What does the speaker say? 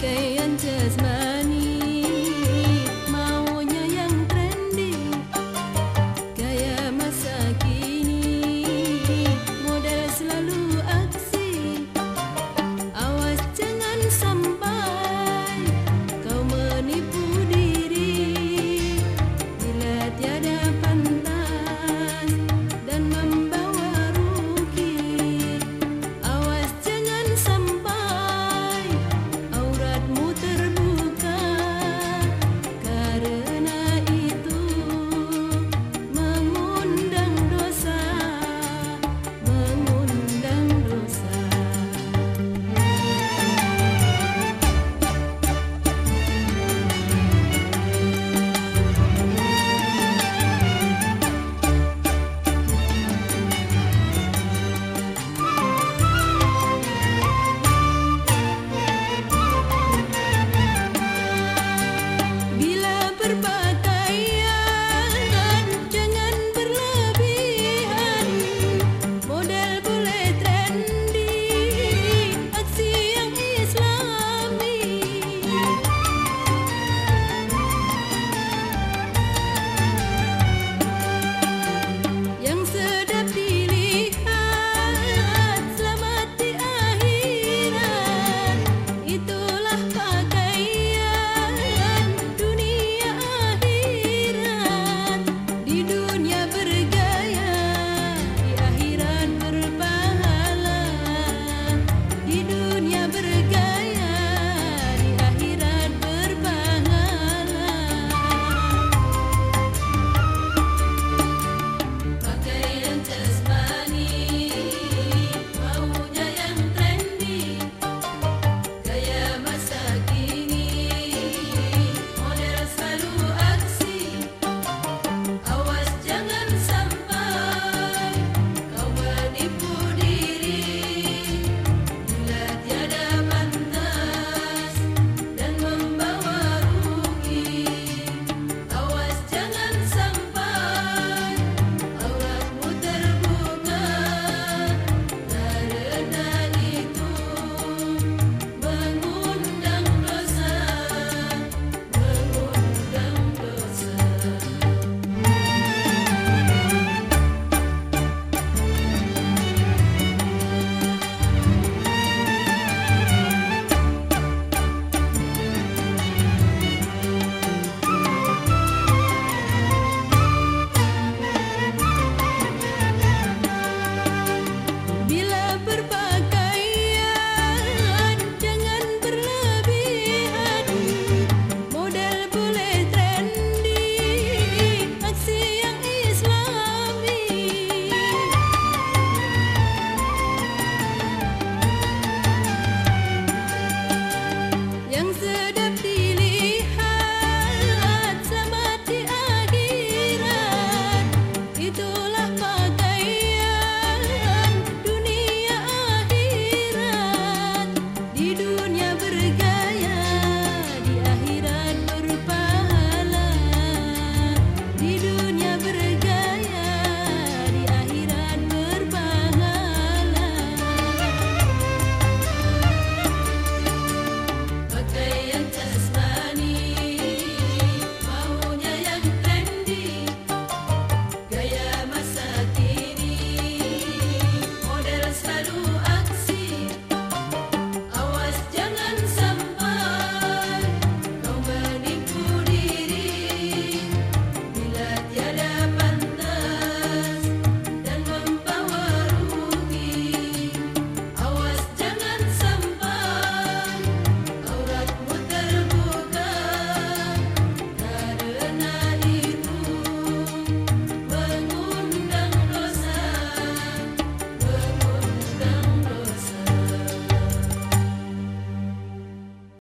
gay and as mad.